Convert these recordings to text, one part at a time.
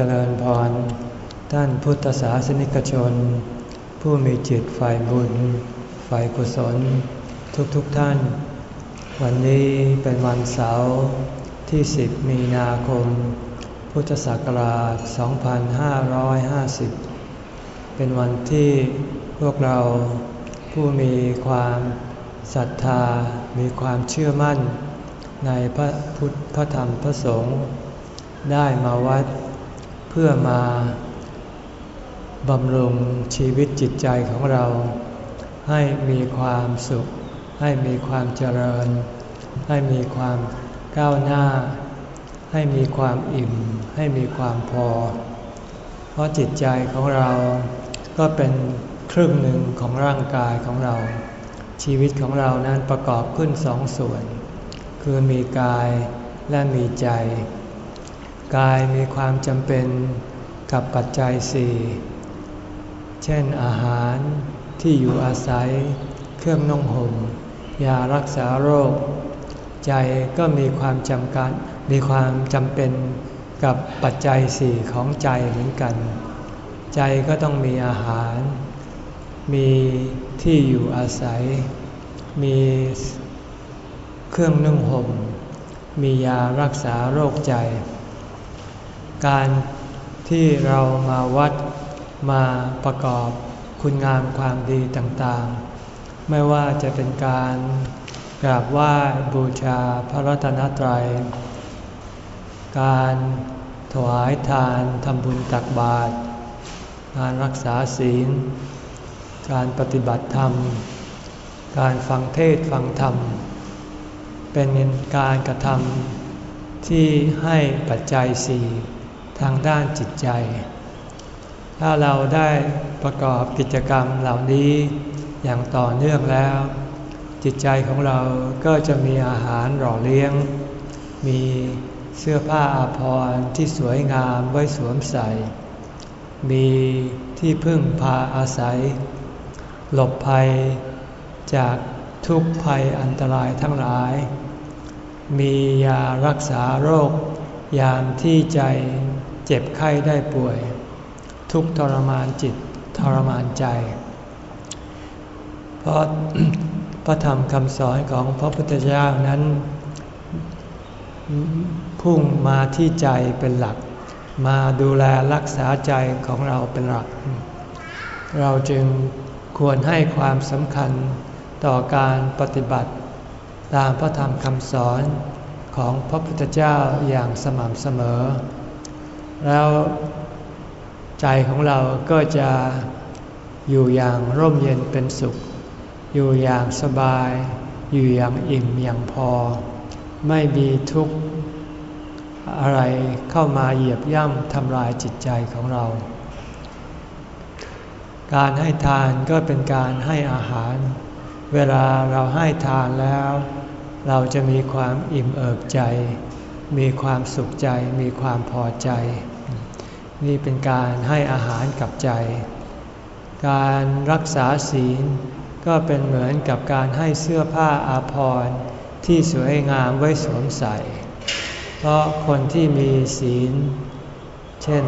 เจริญพร ท่านพุทธศาสนิกชน ผู้มีจิตฝ่ายบุญ ฝ่ายกุศล ทุกๆทท่าน วันนี้เป็นวันเสาร์ที่ 10 มีนาคม พุทธศักราช 2550 เป็นวันที่พวกเราผู้มีความศรัทธา มีความเชื่อมั่น ในพระพุทธพระธรรมพระสงฆ์ได้มาวัด พื่อมาบำรุงชีวิตจิตใจของเรา ให้มีความสุข ให้มีความเจริญ ให้มีความก้าวหน้า ให้มีความอิ่ม ให้มีความพอ เพราะจิตใจของเราก็เป็นครึ่งหนึ่งของร่างกายของเรา ชีวิตของเรานั้นประกอบขึ้นสองส่วน คือมีกายและมีใจ กายมีความจำเป็นกับปัจจัยสี่เช่นอาหารที่อยู่อาศัย เครื่องนุ่งห่มยารักษาโรค ใจก็มีความจำกัดมีความจำเป็นกับปัจจัยสี่ของใจเหมือนกัน ใจก็ต้องมีอาหาร มีที่อยู่อาศัย มีเครื่องนุ่งห่มมียารักษาโรคใจ การที่เรามาวัดมาประกอบคุณงามความดีต่างๆ ไม่ว่าจะเป็นการกราบไหว้บูชาพระรัตนตรัย การถวายทานทำบุญตักบาตร การรักษาศีล การปฏิบัติธรรม การฟังเทศฟังธรรม เป็นการกระทำที่ให้ปัจจัยสี่ ทางด้านจิตใจ ถ้าเราได้ประกอบกิจกรรมเหล่านี้อย่างต่อเนื่องแล้ว จิตใจของเราก็จะมีอาหารหล่อเลี้ยง มีเสื้อผ้าอาภรณ์ที่สวยงามไว้สวมใส่ มีที่พึ่งพาอาศัย หลบภัยจากทุกภัยอันตรายทั้งหลาย มียารักษาโรคยามที่ใจ เจ็บไข้ได้ป่วย ทุกทรมานจิตทรมานใจ เพราะพระธรรมคำสอนของพระพุทธเจ้านั้น พุ่งมาที่ใจเป็นหลัก มาดูแลรักษาใจของเราเป็นหลัก เราจึงควรให้ความสำคัญต่อการปฏิบัติตามพระธรรมคำสอนของพระพุทธเจ้าอย่างสม่ำเสมอ แล้วใจของเราก็จะอยู่อย่างร่มเย็นเป็นสุข อยู่อย่างสบาย อยู่อย่างอิ่มอย่างพอ ไม่มีทุกข์อะไรเข้ามาเหยียบย่ำทำลายจิตใจของเรา การให้ทานก็เป็นการให้อาหาร เวลาเราให้ทานแล้ว เราจะมีความอิ่มเอิบใจ มีความสุขใจ มีความพอใจ นี่เป็นการให้อาหารกับใจ การรักษาศีลก็เป็นเหมือนกับการให้เสื้อผ้าอาภรณ์ที่สวยงามไว้สวมใส่ เพราะคนที่มีศีล เช่น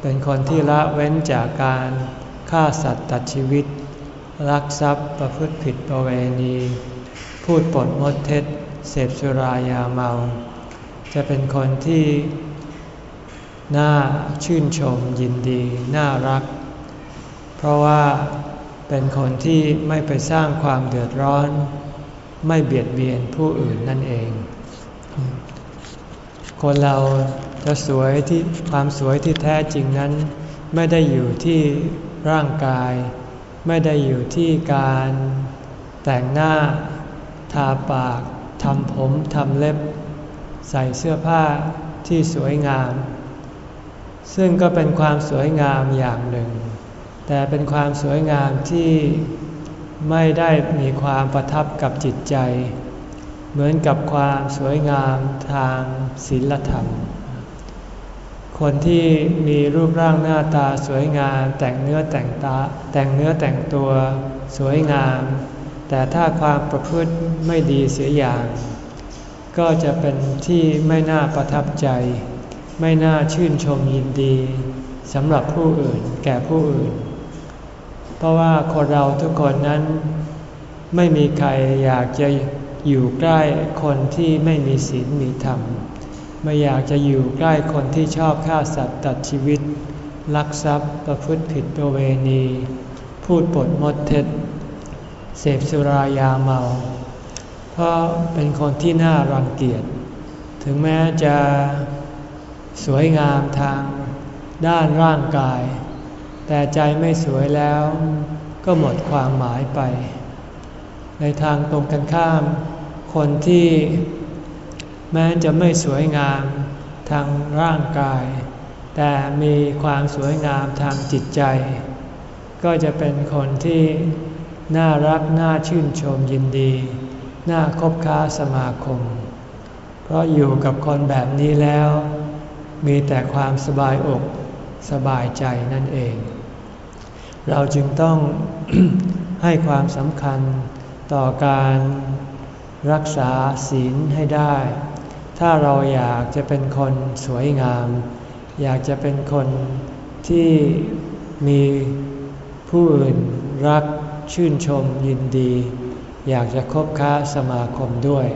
เป็นคนที่ละเว้นจากการฆ่าสัตว์ตัดชีวิต รักทรัพย์ประพฤติผิดประเวณี พูดปดมดเท็จ เสพสุรายาเมา จะเป็นคนที่ น่าชื่นชมยินดีน่ารัก เพราะว่าเป็นคนที่ไม่ไปสร้างความเดือดร้อน ไม่เบียดเบียนผู้อื่นนั่นเอง คนเราจะสวยที่ความสวยที่แท้จริงนั้น ไม่ได้อยู่ที่ร่างกาย ไม่ได้อยู่ที่การแต่งหน้า ทาปากทำผมทำเล็บ ใส่เสื้อผ้าที่สวยงาม ซึ่งก็เป็นความสวยงามอย่างหนึ่ง แต่เป็นความสวยงามที่ไม่ได้มีความประทับกับจิตใจ เหมือนกับความสวยงามทางศีลธรรม คนที่มีรูปร่างหน้าตาสวยงามแต่งเนื้อแต่งตาแต่งเนื้อแต่งตัวสวยงาม แต่ถ้าความประพฤติไม่ดีเสียอย่าง ก็จะเป็นที่ไม่น่าประทับใจ ไม่น่าชื่นชมยินดีสำหรับผู้อื่นแก่ผู้อื่น เพราะว่าคนเราทุกคนนั้น ไม่มีใครอยากจะอยู่ใกล้คนที่ไม่มีศีลมีธรรม ไม่อยากจะอยู่ใกล้คนที่ชอบฆ่าสัตว์ตัดชีวิต ลักทรัพย์ประพฤติผิดประเวณี พูดปดมดเท็จ เสพสุรายาเมา เพราะเป็นคนที่น่ารังเกียจ ถึงแม้จะ สวยงามทางด้านร่างกาย แต่ใจไม่สวยแล้วก็หมดความหมายไป ในทางตรงกันข้าม คนที่แม้จะไม่สวยงามทางร่างกาย แต่มีความสวยงามทางจิตใจ ก็จะเป็นคนที่น่ารักน่าชื่นชมยินดี น่าคบค้าสมาคม เพราะอยู่กับคนแบบนี้แล้ว มีแต่ความสบายอกสบายใจนั่นเอง เราจึงต้องให้ความสำคัญต่อการรักษาศีลให้ได้ ถ้าเราอยากจะเป็นคนสวยงาม อยากจะเป็นคนที่มีผู้อื่นรักชื่นชมยินดี อยากจะคบค้าสมาคมด้วย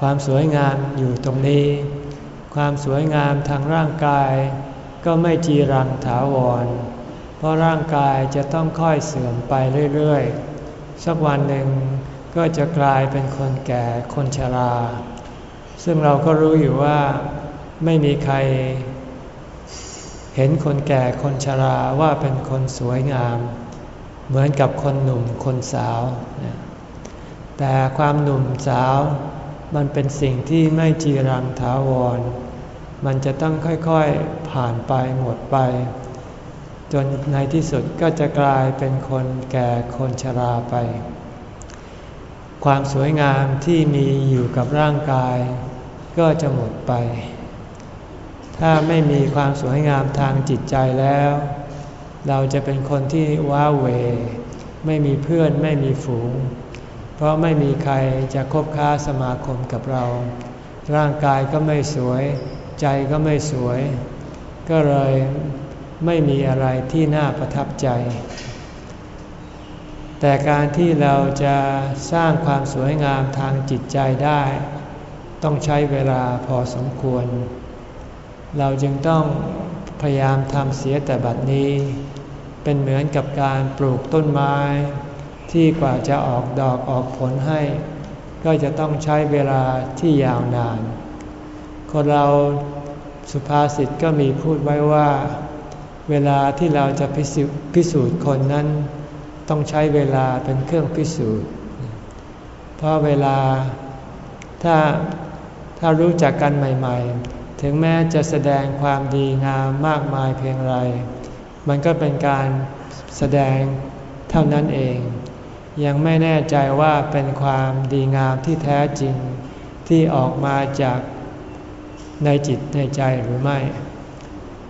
ความสวยงามอยู่ตรงนี้ ความสวยงามทางร่างกาย ก็ไม่จีรังถาวร เพราะร่างกายจะต้องค่อยเสื่อมไปเรื่อยๆ สักวันหนึ่งก็จะกลายเป็นคนแก่คนชรา ซึ่งเราก็รู้อยู่ว่าไม่มีใคร เห็นคนแก่คนชราว่าเป็นคนสวยงาม เหมือนกับคนหนุ่มคนสาว แต่ความหนุ่มสาวมันเป็นสิ่งที่ไม่จีรังถาวร มันจะต้องค่อยๆผ่านไปหมดไป จนในที่สุดก็จะกลายเป็นคนแก่คนชราไป ความสวยงามที่มีอยู่กับร่างกาย ก็จะหมดไป ถ้าไม่มีความสวยงามทางจิตใจแล้ว เราจะเป็นคนที่ว้าเว ไม่มีเพื่อนไม่มีฝูง เพราะไม่มีใครจะคบค้าสมาคมกับเรา ร่างกายก็ไม่สวย ใจก็ไม่สวย ก็เลยไม่มีอะไรที่น่าประทับใจ แต่การที่เราจะสร้างความสวยงามทางจิตใจได้ ต้องใช้เวลาพอสมควร เราจึงต้องพยายามทำเสียแต่บัดนี้ เป็นเหมือนกับการปลูกต้นไม้ ที่กว่าจะออกดอกออกผลให้ ก็จะต้องใช้เวลาที่ยาวนาน คนเราสุภาษิตก็มีพูดไว้ว่า เวลาที่เราจะพิสูจน์คนนั้น ต้องใช้เวลาเป็นเครื่องพิสูจน์ เพราะเวลาถ้าถ้ารู้จักกันใหม่ถึงแม้จะแสดงความดีงามมากมายเพียงไร มันก็เป็นการแสดงเท่านั้นเอง ยังไม่แน่ใจว่าเป็นความดีงามที่แท้จริงที่ออกมาจาก ในจิตในใจหรือไม่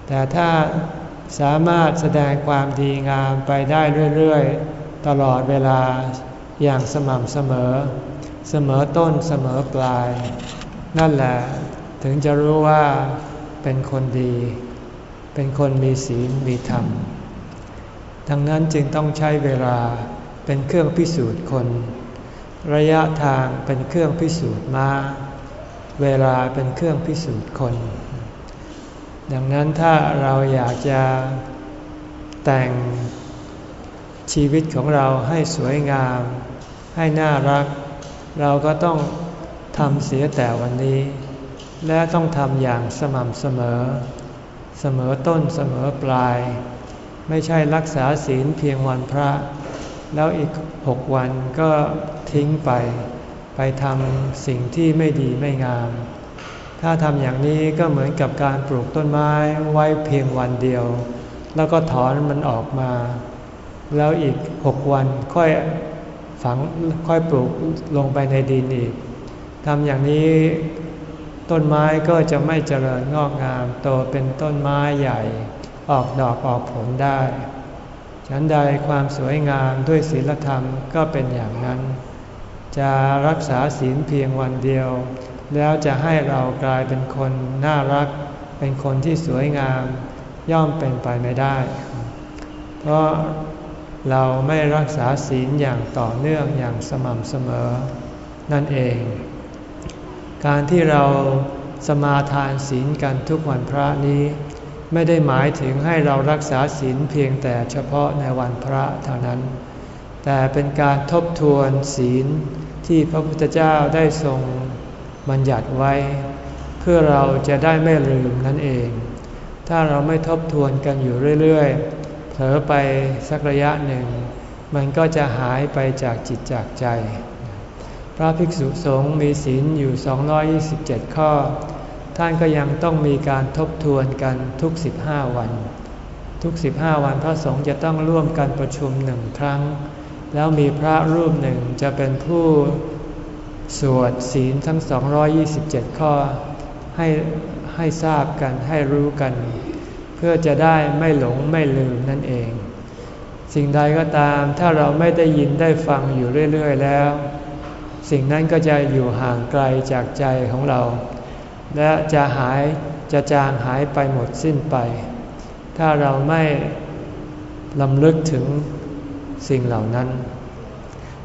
แต่ถ้าสามารถแสดงความดีงามไปได้เรื่อยๆ ตลอดเวลาอย่างสม่ำเสมอ เสมอต้นเสมอปลาย นั่นแหละถึงจะรู้ว่าเป็นคนดี เป็นคนมีศีลมีธรรม ทั้งนั้นจึงต้องใช้เวลาเป็นเครื่องพิสูจน์คน ระยะทางเป็นเครื่องพิสูจน์มา เวลาเป็นเครื่องพิสูจน์คน ดังนั้นถ้าเราอยากจะแต่งชีวิตของเราให้สวยงาม ให้น่ารัก เราก็ต้องทำเสียแต่วันนี้ และต้องทำอย่างสม่ำเสมอ เสมอต้นเสมอปลาย ไม่ใช่รักษาศีลเพียงวันพระ แล้วอีกหกวันก็ทิ้งไป ไปทำสิ่งที่ไม่ดีไม่งาม ถ้าทำอย่างนี้ก็เหมือนกับการปลูกต้นไม้ไว้เพียงวันเดียว แล้วก็ถอนมันออกมา แล้วอีกหกวันค่อยฝังค่อยปลูกลงไปในดินอีกทำอย่างนี้ต้นไม้ก็จะไม่เจริญงอกงามโตเป็นต้นไม้ใหญ่ ออกดอกออกผลได้ ฉันใดความสวยงามด้วยศีลธรรมก็เป็นอย่างนั้น จะรักษาศีลเพียงวันเดียว แล้วจะให้เรากลายเป็นคนน่ารัก เป็นคนที่สวยงาม ย่อมเป็นไปไม่ได้ เพราะเราไม่รักษาศีลอย่างต่อเนื่องอย่างสม่ำเสมอ นั่นเอง การที่เราสมาทานศีลกันทุกวันพระนี้ ไม่ได้หมายถึงให้เรารักษาศีลเพียงแต่เฉพาะในวันพระเท่านั้น แต่เป็นการทบทวนศีลที่พระพุทธเจ้าได้ทรงบัญญัติไว้ เพื่อเราจะได้ไม่ลืมนั่นเอง ถ้าเราไม่ทบทวนกันอยู่เรื่อยๆ เผลอไปสักระยะหนึ่ง มันก็จะหายไปจากจิตจากใจ พระภิกษุสงฆ์มีศีลอยู่ 227 ข้อ ท่านก็ยังต้องมีการทบทวนกันทุก 15 วัน ทุก 15 วันพระสงฆ์จะต้องร่วมกันประชุมหนึ่งครั้ง แล้วมีพระรูปหนึ่งจะเป็นผู้สวดศีลทั้ง 227 ข้อ ให้ให้ทราบกันให้รู้กัน เพื่อจะได้ไม่หลงไม่ลืมนั่นเอง สิ่งใดก็ตามถ้าเราไม่ได้ยินได้ฟังอยู่เรื่อย ๆ แล้ว สิ่งนั้นก็จะอยู่ห่างไกลจากใจของเรา และจะหายจะจางหายไปหมดสิ้นไป ถ้าเราไม่ลำลึกถึง สิ่งเหล่านั้น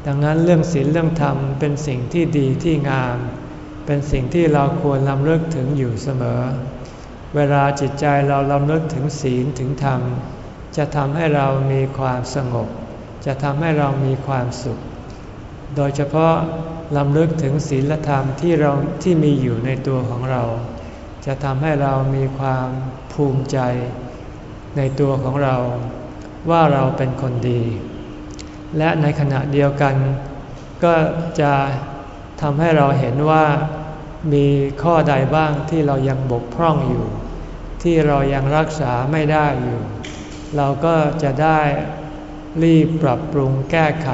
ดังนั้นเรื่องศีลเรื่องธรรมเป็นสิ่งที่ดีที่งาม เป็นสิ่งที่เราควรลำลึกถึงอยู่เสมอ เวลาจิตใจเราลำลึกถึงศีลถึงธรรม จะทำให้เรามีความสงบ จะทำให้เรามีความสุข โดยเฉพาะลำลึกถึงศีลธรรมที่เราที่มีอยู่ในตัวของเรา จะทำให้เรามีความภูมิใจในตัวของเราว่าเราเป็นคนดี และในขณะเดียวกัน ก็จะทำให้เราเห็นว่ามีข้อใดบ้างที่เรายังบกพร่องอยู่ ที่เรายังรักษาไม่ได้อยู่ เราก็จะได้รีบปรับปรุงแก้ไข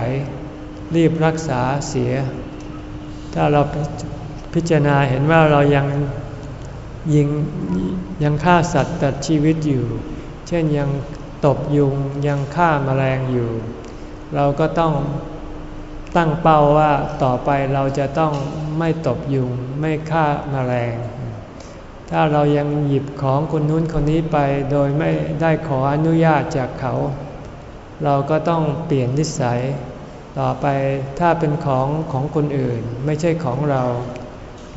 รีบรักษาเสีย ถ้าเราพิจารณาเห็นว่าเรายังยิงยังฆ่าสัตว์ตัดชีวิตอยู่ เช่นยังตบยุงยังฆ่ามาแมลงอยู่ เราก็ต้องตั้งเป้าว่าต่อไปเราจะต้องไม่ตบยุงไม่ฆ่ามาแมลง ถ้าเรายังหยิบของคนนู้นคนนี้ไปโดยไม่ได้ขออนุญาตจากเขา เราก็ต้องเปลี่ยนนิสัย ต่อไปถ้าเป็นของของคนอื่นไม่ใช่ของเรา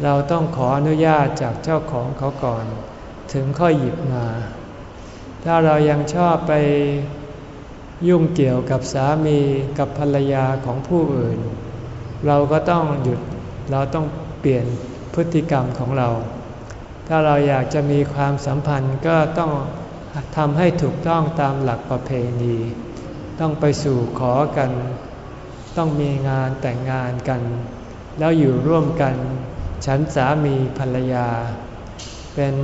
เราต้องขออนุญาตจากเจ้าของเขาก่อน ถึงค่อยหยิบมา ถ้าเรายังชอบไป ยุ่งเกี่ยวกับสามีกับภรรยาของผู้อื่น เราก็ต้องหยุดเราต้องเปลี่ยนพฤติกรรมของเรา ถ้าเราอยากจะมีความสัมพันธ์ก็ต้องทำให้ถูกต้องตามหลักประเพณี ต้องไปสู่ขอกัน ต้องมีงานแต่งงานกัน แล้วอยู่ร่วมกัน ฉันสามีภรรยา เป็น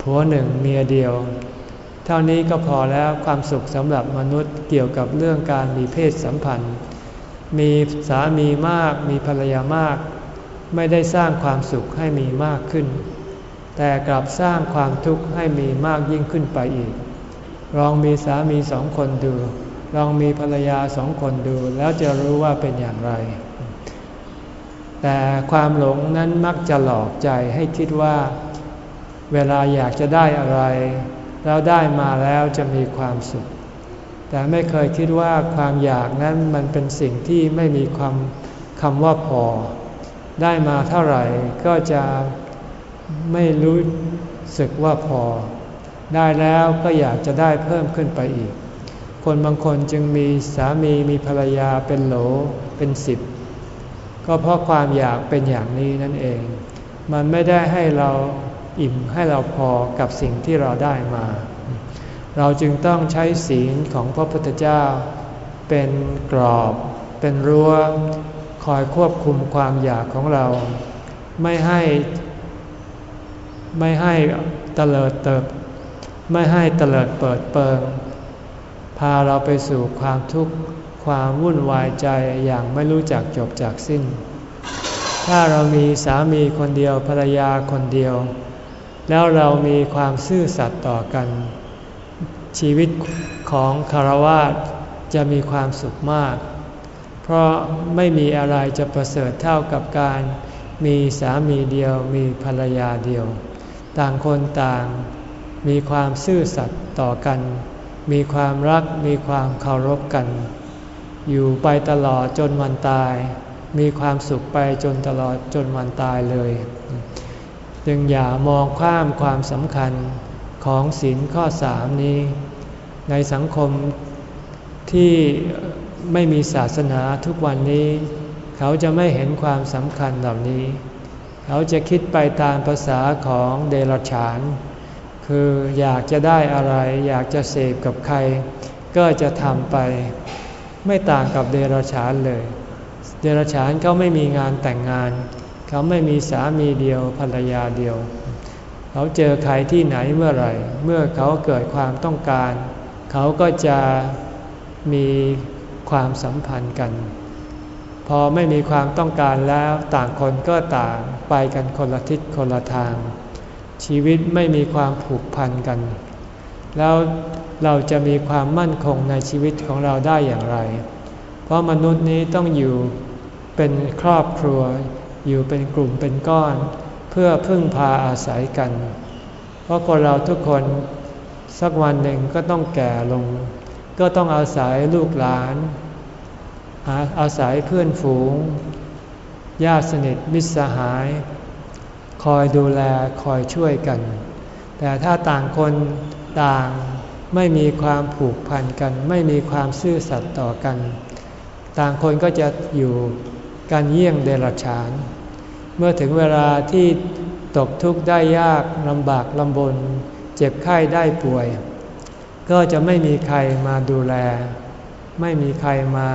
ผัวหนึ่งเมียเดียว เท่านี้ก็พอแล้วความสุขสำหรับมนุษย์เกี่ยวกับเรื่องการมีเพศสัมพันธ์ มีสามีมากมีภรรยามาก ไม่ได้สร้างความสุขให้มีมากขึ้น แต่กลับสร้างความทุกข์ให้มีมากยิ่งขึ้นไปอีก ลองมีสามีสองคนดู ลองมีภรรยาสองคนดู แล้วจะรู้ว่าเป็นอย่างไร แต่ความหลงนั้นมักจะหลอกใจให้คิดว่า เวลาอยากจะได้อะไร แล้วได้มาแล้วจะมีความสุข แต่ไม่เคยคิดว่าความอยากนั้นมันเป็นสิ่งที่ไม่มีความคำว่าพอ ได้มาเท่าไหร่ก็จะไม่รู้สึกว่าพอ ได้แล้วก็อยากจะได้เพิ่มขึ้นไปอีก คนบางคนจึงมีสามีมีภรรยาเป็นโหลเป็นสิบก็เพราะความอยากเป็นอย่างนี้นั่นเอง มันไม่ได้ให้เรา อิ่มให้เราพอกับสิ่งที่เราได้มา เราจึงต้องใช้ศีลของพระพุทธเจ้า เป็นกรอบ เป็นรั้วคอยควบคุมความอยากของเรา ไม่ให้ไม่ให้เตลิดเติบ ไม่ให้เตลิดเปิดเปิง พาเราไปสู่ความทุกข์ความวุ่นวายใจอย่างไม่รู้จักจบจากสิ้น ถ้าเรามีสามีคนเดียวภรรยาคนเดียว แล้วเรามีความซื่อสัตย์ต่อกัน ชีวิตของคารวะจะมีความสุขมาก เพราะไม่มีอะไรจะประเสริฐเท่ากับการมีสามีเดียวมีภรรยาเดียว ต่างคนต่างมีความซื่อสัตย์ต่อกัน มีความรักมีความเคารพกัน อยู่ไปตลอดจนวันตาย มีความสุขไปจนตลอดจนวันตายเลย จึงอย่ามองข้ามความสำคัญของศีลข้อสามนี้ ในสังคมที่ไม่มีศาสนาทุกวันนี้ เขาจะไม่เห็นความสำคัญเหล่านี้ เขาจะคิดไปตามภาษาของเดรัจฉาน คืออยากจะได้อะไร อยากจะเสพกับใคร ก็จะทำไป ไม่ต่างกับเดรัจฉานเลย เดรัจฉานเขาไม่มีงานแต่งงาน เขาไม่มีสามีเดียวภรรยาเดียว เขาเจอใครที่ไหนเมื่อไหร่ เมื่อเขาเกิดความต้องการ เขาก็จะมีความสัมพันธ์กัน พอไม่มีความต้องการแล้วต่างคนก็ต่างไปกันคนละทิศคนละทาง ชีวิตไม่มีความผูกพันกัน แล้วเราจะมีความมั่นคงในชีวิตของเราได้อย่างไร เพราะมนุษย์นี้ต้องอยู่เป็นครอบครัว อยู่เป็นกลุ่มเป็นก้อน เพื่อพึ่งพาอาศัยกัน เพราะคนเราทุกคนสักวันหนึ่งก็ต้องแก่ลง ก็ต้องอาศัยลูกหลาน อาศัยเพื่อนฝูง ญาติสนิทมิตรสหาย คอยดูแลคอยช่วยกัน แต่ถ้าต่างคนต่างไม่มีความผูกพันกัน ไม่มีความซื่อสัตย์ต่อกัน ต่างคนก็จะอยู่ กันเยี่ยงเดรัจฉาน เมื่อถึงเวลาที่ตกทุกข์ได้ยากลำบากลำบน เจ็บไข้ได้ป่วย ก็จะไม่มีใครมาดูแล ไม่มีใครมา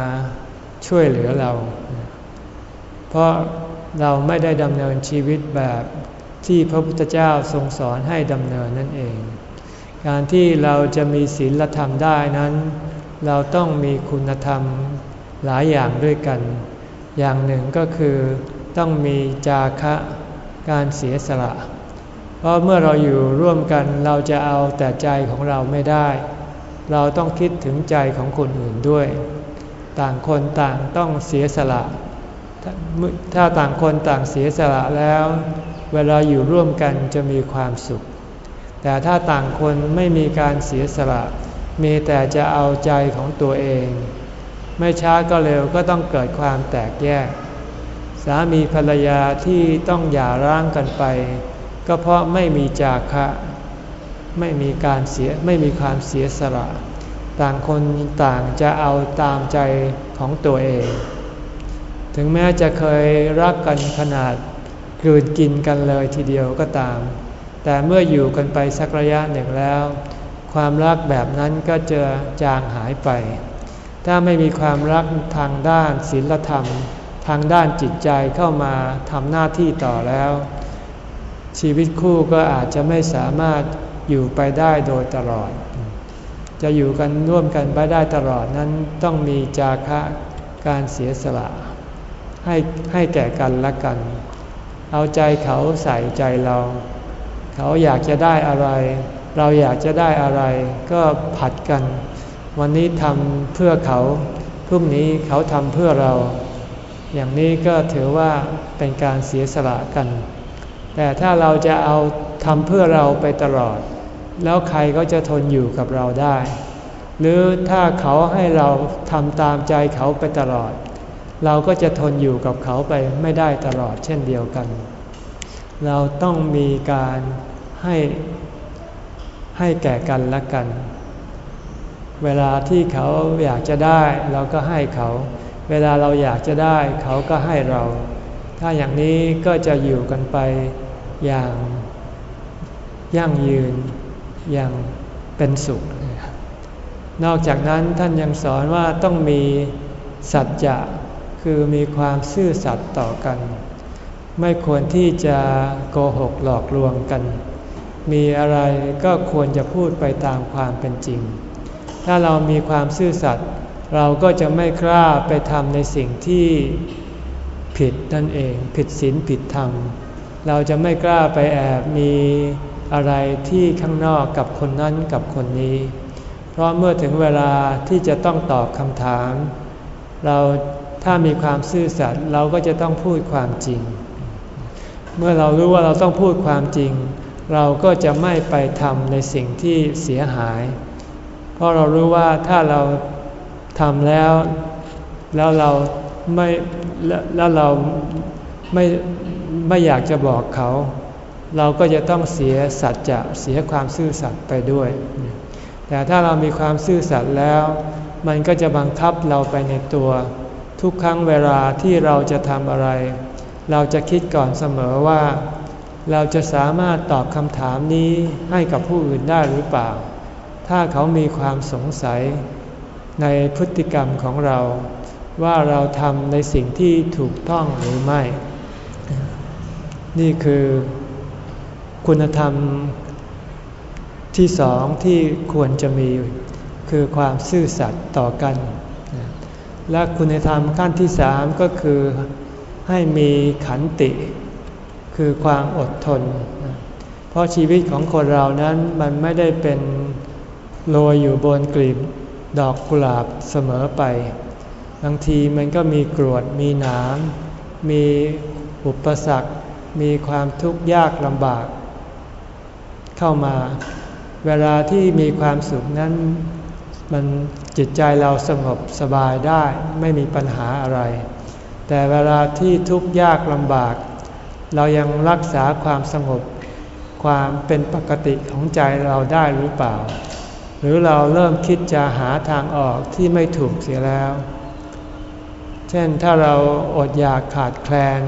ช่วยเหลือเรา เพราะเราไม่ได้ดำเนินชีวิตแบบที่พระพุทธเจ้าทรงสอนให้ดำเนินนั่นเอง การที่เราจะมีศีลธรรมได้นั้น เราต้องมีคุณธรรมหลายอย่างด้วยกัน อย่างหนึ่งก็คือต้องมีจาคะการเสียสละ เพราะเมื่อเราอยู่ร่วมกันเราจะเอาแต่ใจของเราไม่ได้ เราต้องคิดถึงใจของคนอื่นด้วย ต่างคนต่างต้องเสียสละ ถ้าต่างคนต่างเสียสละแล้ว เวลาอยู่ร่วมกันจะมีความสุข แต่ถ้าต่างคนไม่มีการเสียสละ มีแต่จะเอาใจของตัวเอง ไม่ช้าก็เร็วก็ต้องเกิดความแตกแยก สามีภรรยาที่ต้องหย่าร้างกันไป ก็เพราะไม่มีจาคะ ไม่มีการเสียไม่มีความเสียสละ ต่างคนต่างจะเอาตามใจของตัวเอง ถึงแม้จะเคยรักกันขนาดกลืนกินกันเลยทีเดียวก็ตาม แต่เมื่ออยู่กันไปสักระยะหนึ่งแล้ว ความรักแบบนั้นก็จะจางหายไป ถ้าไม่มีความรักทางด้านศีลธรรม ทางด้านจิตใจเข้ามาทำหน้าที่ต่อแล้ว ชีวิตคู่ก็อาจจะไม่สามารถอยู่ไปได้โดยตลอด จะอยู่กันร่วมกันไปได้ตลอดนั้นต้องมีจาคะการเสียสละให้ให้แก่กันและกัน เอาใจเขาใส่ใจเรา เขาอยากจะได้อะไร เราอยากจะได้อะไร ก็ผัดกัน วันนี้ทำเพื่อเขาพรุ่งนี้เขาทำเพื่อเรา อย่างนี้ก็ถือว่าเป็นการเสียสละกัน แต่ถ้าเราจะเอาทำเพื่อเราไปตลอด แล้วใครก็จะทนอยู่กับเราได้ หรือถ้าเขาให้เราทำตามใจเขาไปตลอด เราก็จะทนอยู่กับเขาไปไม่ได้ตลอดเช่นเดียวกัน เราต้องมีการให้ให้แก่กันและกัน เวลาที่เขาอยากจะได้เราก็ให้เขา เวลาเราอยากจะได้เขาก็ให้เรา ถ้าอย่างนี้ก็จะอยู่กันไปอย่างยั่งยืนอย่างเป็นสุข นอกจากนั้นท่านยังสอนว่าต้องมีสัจจะคือมีความซื่อสัตย์ต่อกัน ไม่ควรที่จะโกหกหลอกลวงกัน มีอะไรก็ควรจะพูดไปตามความเป็นจริง ถ้าเรามีความซื่อสัตย์เราก็จะไม่กล้าไปทำในสิ่งที่ผิดนั่นเอง ผิดศีลผิดธรรม เราจะไม่กล้าไปแอบมีอะไรที่ข้างนอกกับคนนั้นกับคนนี้ เพราะเมื่อถึงเวลาที่จะต้องตอบคำถาม เราถ้ามีความซื่อสัตย์เราก็จะต้องพูดความจริง เมื่อเรารู้ว่าเราต้องพูดความจริง เราก็จะไม่ไปทำในสิ่งที่เสียหาย เพราะเรารู้ว่าถ้าเราทำแล้ว แล้วเราไม่แล้วเราไม่ไม่อยากจะบอกเขา เราก็จะต้องเสียสัจจะเสียความซื่อสัตย์ไปด้วย แต่ถ้าเรามีความซื่อสัตย์แล้ว มันก็จะบังคับเราไปในตัว ทุกครั้งเวลาที่เราจะทำอะไร เราจะคิดก่อนเสมอว่า เราจะสามารถตอบคำถามนี้ให้กับผู้อื่นได้หรือเปล่า ถ้าเขามีความสงสัยในพฤติกรรมของเรา ว่าเราทำในสิ่งที่ถูกต้องหรือไม่ นี่คือคุณธรรมที่สองที่ควรจะมีคือความซื่อสัตย์ต่อกัน และคุณธรรมขั้นที่สามก็คือให้มีขันติ คือความอดทน เพราะชีวิตของคนเรานั้นมันไม่ได้เป็น โรยอยู่บนกลีบดอกกุหลาบเสมอไป บางทีมันก็มีกรวดมีหนามมีอุปสรรค มีความทุกข์ยากลำบาก เข้ามา เวลาที่มีความสุขนั้น มันจิตใจเราสงบสบายได้ไม่มีปัญหาอะไร แต่เวลาที่ทุกข์ยากลำบาก เรายังรักษาความสงบความเป็นปกติของใจเราได้หรือเปล่า รือเราเริ่มคิดจะหาทางออกที่ไม่ถูกเสียแล้ว เช่นถ้าเราอดอยากขาดแคลน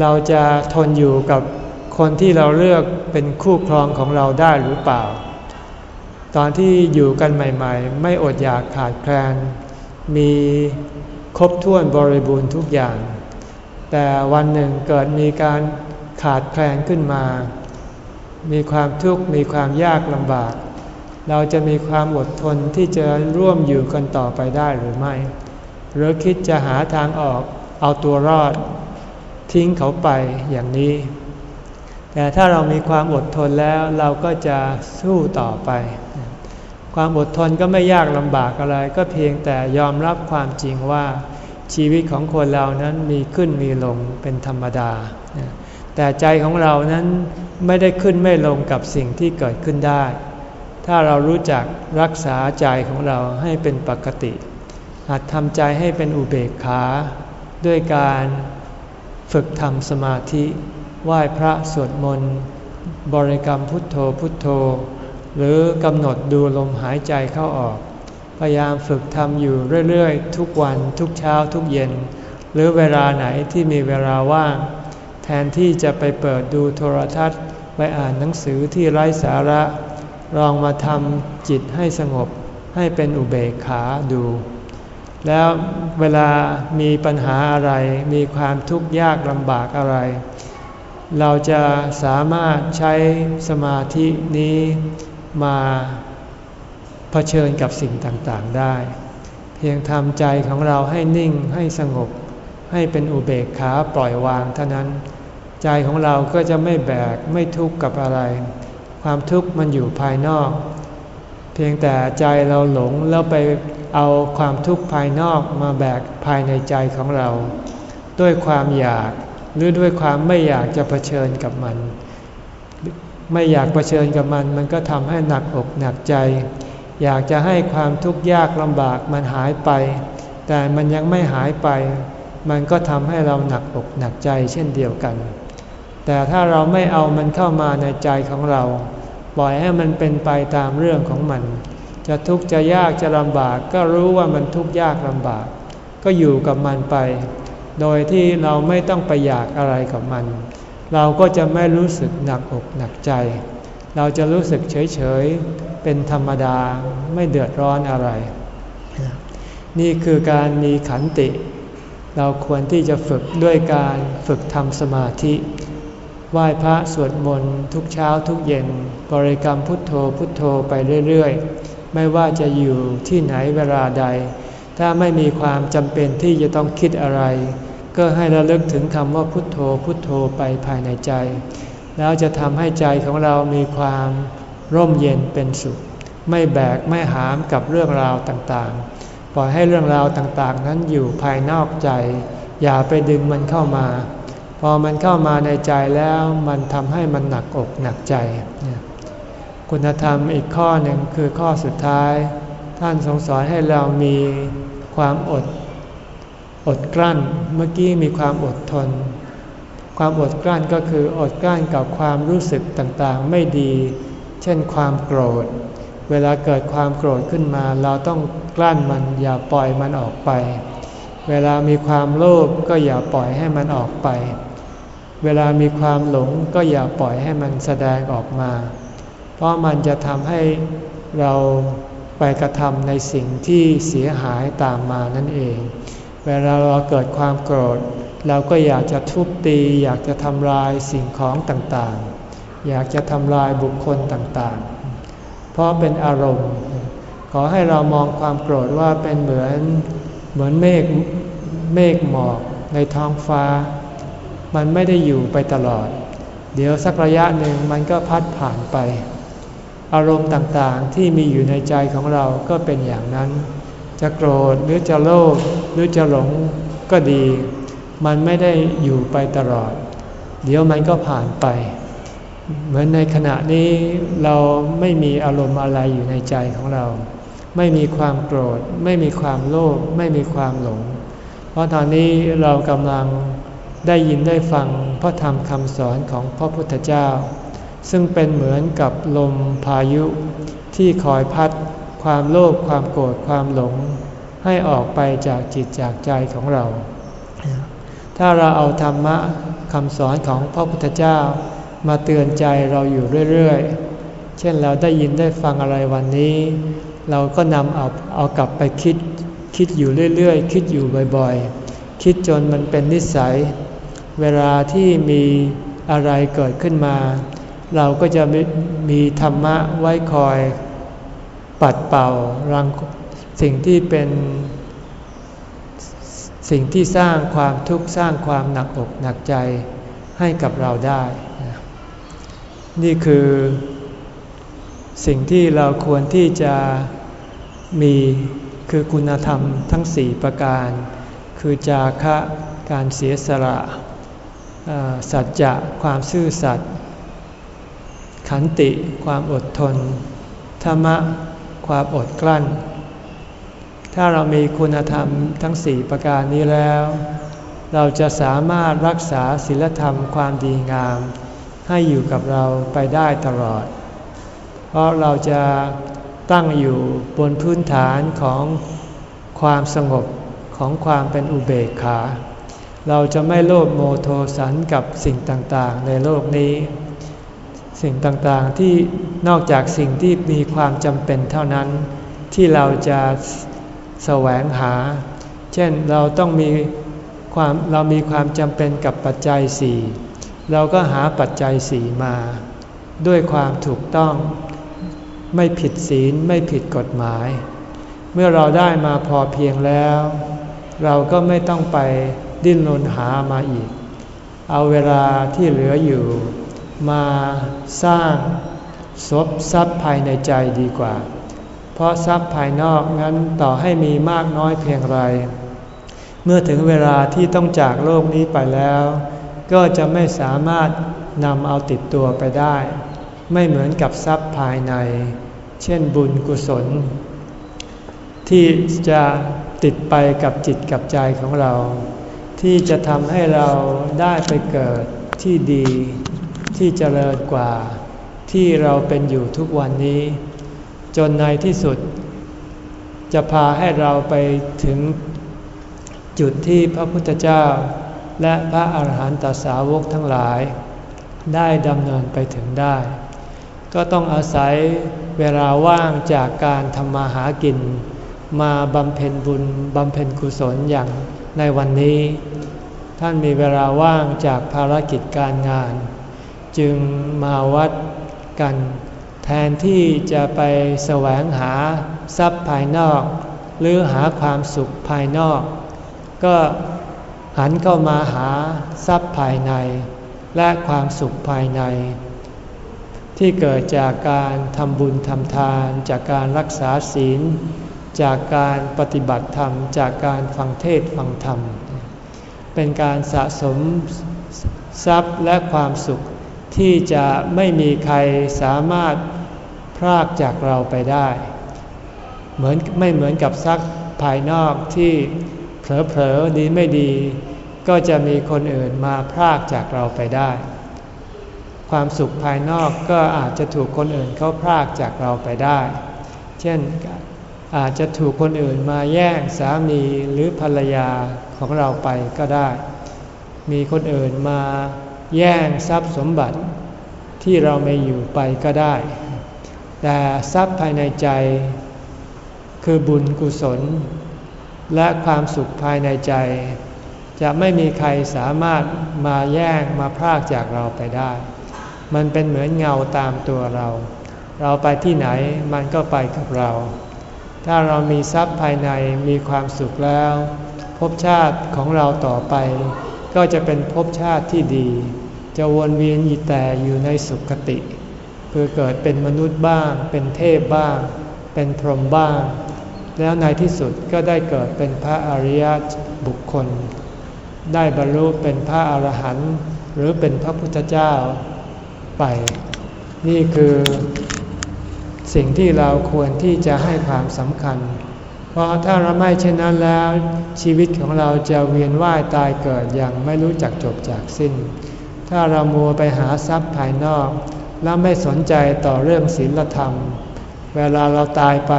เราจะทนอยู่กับคนที่เราเลือกเป็นคู่ครองของเราได้หรือเปล่า ตอนที่อยู่กันใหม่ ๆ ไม่อดอยากขาดแคลน มีครบถ้วนบริบูรณ์ทุกอย่าง แต่วันหนึ่งเกิดมีการขาดแคลนขึ้นมา มีความทุกข์มีความยากลำบาก เราจะมีความอดทนที่จะร่วมอยู่กันต่อไปได้หรือไม่ หรือคิดจะหาทางออกเอาตัวรอด ทิ้งเขาไปอย่างนี้ แต่ถ้าเรามีความอดทนแล้วเราก็จะสู้ต่อไป ความอดทนก็ไม่ยากลำบากอะไร ก็เพียงแต่ยอมรับความจริงว่า ชีวิตของคนเรานั้นมีขึ้นมีลงเป็นธรรมดา แต่ใจของเรานั้นไม่ได้ขึ้นไม่ลงกับสิ่งที่เกิดขึ้นได้ ถ้าเรารู้จักรักษาใจของเราให้เป็นปกติหัดทำใจให้เป็นอุเบกขาด้วยการฝึกทำสมาธิ ไหว้พระสวดมนต์ บริกรรมพุทโธพุทโธ หรือกำหนดดูลมหายใจเข้าออก พยายามฝึกทำอยู่เรื่อยๆ ทุกวันทุกเช้าทุกเย็น หรือเวลาไหนที่มีเวลาว่าง แทนที่จะไปเปิดดูโทรทัศน์ ไปอ่านหนังสือที่ไร้สาระ ลองมาทำจิตให้สงบให้เป็นอุเบกขาดู แล้วเวลามีปัญหาอะไร มีความทุกข์ยากลำบากอะไร เราจะสามารถใช้สมาธินี้มาเผชิญกับสิ่งต่างๆได้ เพียงทำใจของเราให้นิ่งให้สงบ ให้เป็นอุเบกขาปล่อยวางเท่านั้น ใจของเราก็จะไม่แบกไม่ทุกข์กับอะไร ความทุกข์มันอยู่ภายนอก เพียงแต่ใจเราหลงแล้วไปเอาความทุกข์ภายนอกมาแบกภายในใจของเรา ด้วยความอยากหรือด้วยความไม่อยากจะเผชิญกับมัน ไม่อยากเผชิญกับมัน มันก็ทำให้หนักอกหนักใจ อยากจะให้ความทุกข์ยากลำบากมันหายไป แต่มันยังไม่หายไป มันก็ทำให้เราหนักอกหนักใจเช่นเดียวกัน แต่ถ้าเราไม่เอามันเข้ามาในใจของเรา ปล่อยให้มันเป็นไปตามเรื่องของมัน จะทุกข์จะยากจะลำบาก ก็รู้ว่ามันทุกข์ยากลำบาก ก็อยู่กับมันไป โดยที่เราไม่ต้องไปอยากอะไรกับมัน เราก็จะไม่รู้สึกหนักอกหนักใจ เราจะรู้สึกเฉยเฉยเป็นธรรมดาไม่เดือดร้อนอะไร นี่คือการมีขันติ เราควรที่จะฝึกด้วยการฝึกทำสมาธิ ไหว้พระสวดมนต์ทุกเช้าทุกเย็น บริกรรมพุทโธพุทโธไปเรื่อยๆ ไม่ว่าจะอยู่ที่ไหนเวลาใด ถ้าไม่มีความจำเป็นที่จะต้องคิดอะไร ก็ให้ระลึกถึงคำว่าพุทโธพุทโธไปภายในใจ แล้วจะทำให้ใจของเรามีความร่มเย็นเป็นสุข ไม่แบกไม่หามกับเรื่องราวต่างๆ ปล่อยให้เรื่องราวต่างๆ นั้นอยู่ภายนอกใจ อย่าไปดึงมันเข้ามา พอมันเข้ามาในใจแล้วมันทำให้มันหนักอกหนักใจ คุณธรรมอีกข้อหนึ่งคือข้อสุดท้าย ท่านทรงสอนให้เรามีความอด อดกลั้นเมื่อกี้มีความอดทน ความอดกลั้นก็คืออดกลั้นกับความรู้สึกต่างๆ ไม่ดี เช่นความโกรธ เวลาเกิดความโกรธขึ้นมา เราต้องกลั้นมันอย่าปล่อยมันออกไป เวลามีความโลภก็อย่าปล่อยให้มันออกไป เวลามีความหลงก็อย่าปล่อยให้มันแสดงออกมา เพราะมันจะทำให้เราไปกระทำในสิ่งที่เสียหายตามมานั่นเอง เวลาเราเกิดความโกรธ เราก็อยากจะทุบตี อยากจะทำลายสิ่งของต่างๆ อยากจะทำลายบุคคลต่างๆ เพราะเป็นอารมณ์ ขอให้เรามองความโกรธว่าเป็นเหมือนเหมือนเมฆเมฆหมอกในท้องฟ้า มันไม่ได้อยู่ไปตลอด เดี๋ยวสักระยะหนึ่งมันก็พัดผ่านไป อารมณ์ต่างๆที่มีอยู่ในใจของเราก็เป็นอย่างนั้น จะโกรธหรือจะโลภหรือจะหลงก็ดี มันไม่ได้อยู่ไปตลอด เดี๋ยวมันก็ผ่านไป เหมือนในขณะนี้เราไม่มีอารมณ์อะไรอยู่ในใจของเรา ไม่มีความโกรธ ไม่มีความโลภไม่มีความหลง เพราะตอนนี้เรากำลัง ได้ยินได้ฟังพระธรรมคำสอนของพระพุทธเจ้า ซึ่งเป็นเหมือนกับลมพายุที่คอยพัดความโลภความโกรธความหลง ให้ออกไปจากจิตจากใจของเรา ถ้าเราเอาธรรมะคำสอนของพระพุทธเจ้า มาเตือนใจเราอยู่เรื่อยๆ เช่นเราได้ยินได้ฟังอะไรวันนี้ เราก็นำเอาเอากลับไปคิด คิดอยู่เรื่อยๆ คิดอยู่บ่อยๆ คิดจนมันเป็นนิสัย เวลาที่มีอะไรเกิดขึ้นมา เราก็จะมีธรรมะไว้คอยปัดเป่ารังสิ่งที่เป็นสิ่งที่สร้างความทุกข์สร้างความหนักอกหนักใจให้กับเราได้ นี่คือสิ่งที่เราควรที่จะมีคือคุณธรรมทั้งสี่ประการ คือจาคะการเสียสละ สัจจะความซื่อสัตย์ขันติความอดทน ธรรมะความอดกลั้น ถ้าเรามีคุณธรรมทั้งสี่ประการนี้แล้ว เราจะสามารถรักษาศีลธรรมความดีงาม ให้อยู่กับเราไปได้ตลอด เพราะเราจะตั้งอยู่บนพื้นฐานของความสงบของความเป็นอุเบกขา เราจะไม่โลภโมโทสันกับสิ่งต่างๆ ในโลกนี้ สิ่งต่างๆที่นอกจากสิ่งที่มีความจำเป็นเท่านั้น ที่เราจะแสวงหา เช่นเราต้องมีความเรามีความจำเป็นกับปัจจัยสี่เราก็หาปัจจัยสี่มา ด้วยความถูกต้อง ไม่ผิดศีลไม่ผิดกฎหมาย เมื่อเราได้มาพอเพียงแล้ว เราก็ไม่ต้องไป ดิ้นรนหามาอีก เอาเวลาที่เหลืออยู่ มาสร้างศพทรัพย์ภายในใจดีกว่า เพราะทรัพย์ภายนอกงั้นต่อให้มีมากน้อยเพียงไร เมื่อถึงเวลาที่ต้องจากโลกนี้ไปแล้ว ก็จะไม่สามารถนำเอาติดตัวไปได้ ไม่เหมือนกับทรัพย์ภายใน เช่นบุญกุศล ที่จะติดไปกับจิตกับใจของเรา ที่จะทำให้เราได้ไปเกิดที่ดี ที่เจริญกว่า ที่เราเป็นอยู่ทุกวันนี้ จนในที่สุด จะพาให้เราไปถึงจุดที่พระพุทธเจ้า และพระอาหารหันตสาวกทั้งหลาย ได้ดำเนินไปถึงได้ ก็ต้องอาศัยเวลาว่างจากการทำมาหากิน มาบำเพ็ญบุญบำเพ็ญกุศลอย่าง ในวันนี้ ท่านมีเวลาว่างจากภารกิจการงาน จึงมาวัดกัน แทนที่จะไปแสวงหาทรัพย์ภายนอก หรือหาความสุขภายนอก ก็หันเข้ามาหาทรัพย์ภายใน และความสุขภายใน ที่เกิดจากการทำบุญทำทานจากการรักษาศีล จากการปฏิบัติธรรม จากการฟังเทศฟังธรรม เป็นการสะสมทรัพย์และความสุขที่จะไม่มีใครสามารถพรากจากเราไปได้ เหมือนไม่เหมือนกับทรัพย์ภายนอกที่เผลอๆดีไม่ดี ก็จะมีคนอื่นมาพรากจากเราไปได้ ความสุขภายนอกก็อาจจะถูกคนอื่นเขาพรากจากเราไปได้ เช่น อาจจะถูกคนอื่นมาแย่งสามีหรือภรรยาของเราไปก็ได้ มีคนอื่นมาแย่งทรัพย์สมบัติที่เราไม่อยู่ไปก็ได้ แต่ทรัพย์ภายในใจ คือบุญกุศล และความสุขภายในใจ จะไม่มีใครสามารถมาแย่งมาพรากจากเราไปได้ มันเป็นเหมือนเงาตามตัวเรา เราไปที่ไหนมันก็ไปกับเรา ถ้าเรามีทรัพย์ภายในมีความสุขแล้วภพชาติของเราต่อไป ก็จะเป็นภพชาติที่ดี จะวนเวียนอยู่แต่อยู่ในสุขติ คือเกิดเป็นมนุษย์บ้าง เป็นเทพบ้าง เป็นพรหมบ้าง แล้วในที่สุดก็ได้เกิดเป็นพระอริยบุคคล ได้บรรลุเป็นพระอรหันต์หรือเป็นพระพุทธเจ้าไป นี่คือ สิ่งที่เราควรที่จะให้ความสำคัญ เพราะถ้าเราไม่เช่นนั้นแล้ว ชีวิตของเราจะเวียนว่ายตายเกิดอย่างไม่รู้จักจบจากสิ้น ถ้าเรามัวไปหาทรัพย์ภายนอก แล้วไม่สนใจต่อเรื่องศีลธรรม เวลาเราตายไป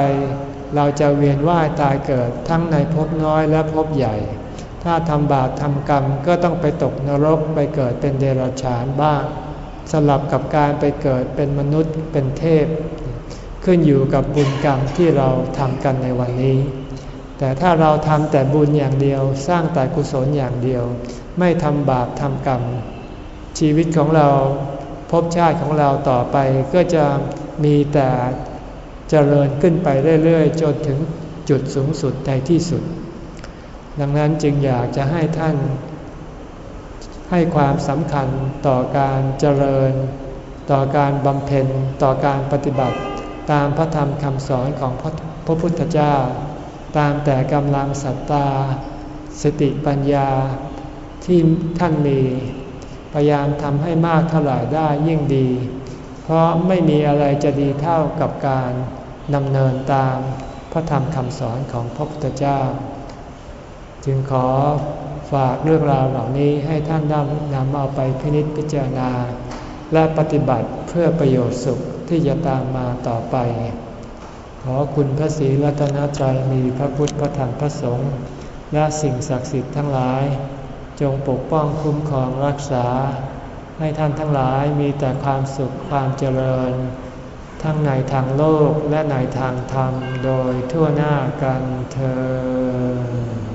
เราจะเวียนว่ายตายเกิดทั้งในภพน้อยและภพใหญ่ ถ้าทำบาปทำกรรมก็ต้องไปตกนรกไปเกิดเป็นเดรัจฉานบ้างสลับกับการไปเกิดเป็นมนุษย์เป็นเทพ ขึ้นอยู่กับบุญกรรมที่เราทำกันในวันนี้ แต่ถ้าเราทำแต่บุญอย่างเดียว สร้างแต่กุศลอย่างเดียว ไม่ทำบาปทำกรรม ชีวิตของเราภพชาติของเราต่อไปก็จะมีแต่เจริญขึ้นไปเรื่อยๆ จนถึงจุดสูงสุดในที่สุด ดังนั้นจึงอยากจะให้ท่าน ให้ความสำคัญต่อการเจริญ ต่อการบำเพ็ญ ต่อการปฏิบัติ ตามพระธรรมคำสอนของพระพระพุทธเจ้า ตามแต่กำลังศรัทธาสติปัญญาที่ท่านมี พยายามทำให้มากเท่าไหร่ได้ยิ่งดี เพราะไม่มีอะไรจะดีเท่ากับการดำเนินตามพระธรรมคำสอนของพระพุทธเจ้า จึงขอฝากเรื่องราวเหล่านี้ให้ท่านนำเอาไปพินิจพิจารณา และปฏิบัติเพื่อประโยชน์สุข ที่จะตามมาต่อไป ขอคุณพระศรีรัตนตรัยมีพระพุทธพระธรรมพระสงฆ์และสิ่งศักดิ์สิทธิ์ทั้งหลาย จงปกป้องคุ้มครองรักษา ให้ท่านทั้งหลายมีแต่ความสุขความเจริญ ทั้งในทางโลกและในทางธรรมโดยทั่วหน้ากันเธอ